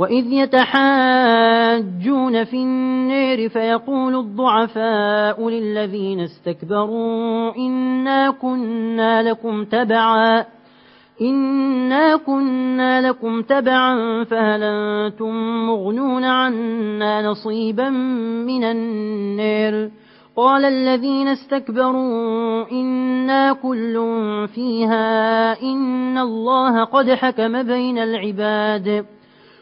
وإذ يتحاجون في النار فيقول الضعفاء للذين استكبروا إنا كنا لكم تبعا إنا كنا لكم تبعا فهل أنتم مغنون عنا نصيبا من النار قال الذين استكبروا إنا كل فيها إن الله قد حكم بين العباد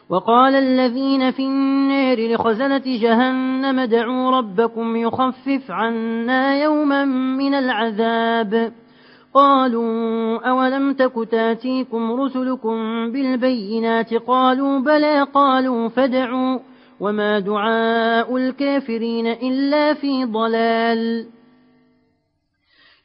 وقال الذين في النار لخزنة جهنم دعوا ربكم يخفف عنا يوما من العذاب. قالوا أولم تك تأتيكم رسلكم بالبينات؟ قالوا بلى. قالوا فدعوا وما دعاء الكافرين إلا في ضلال.